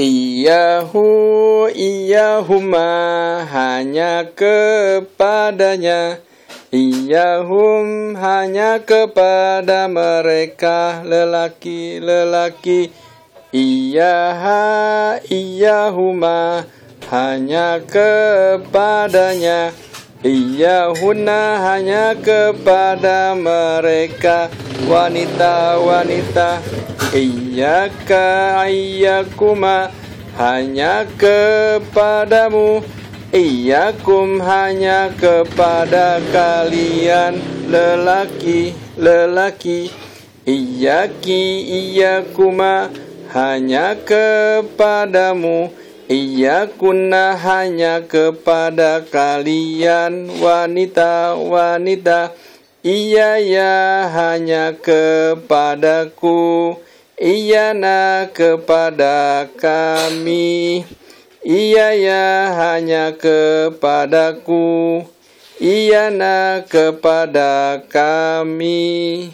Iyahu iyahuma hanya kepadanya. Iyahum hanya kepada mereka lelaki-lelaki. Iyaha iyahuma hanya kepadanya Iyahuna hanya kepada mereka wanita-wanita. Iyaka iyakuma hanya kepadamu. Iyakum hanya kepada kalian lelaki-lelaki Iyaki iyakuma hanya kepadamu Iyakuna hanya kepada kalian wanita-wanita. Iya ya hanya kepadaku. Iyana kepada kami. Iya ya hanya kepadaku, iya na kepada kami.